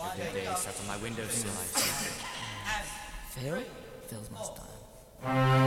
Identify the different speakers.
Speaker 1: Every day sat on my windowsill I see Phil? Phil's my style.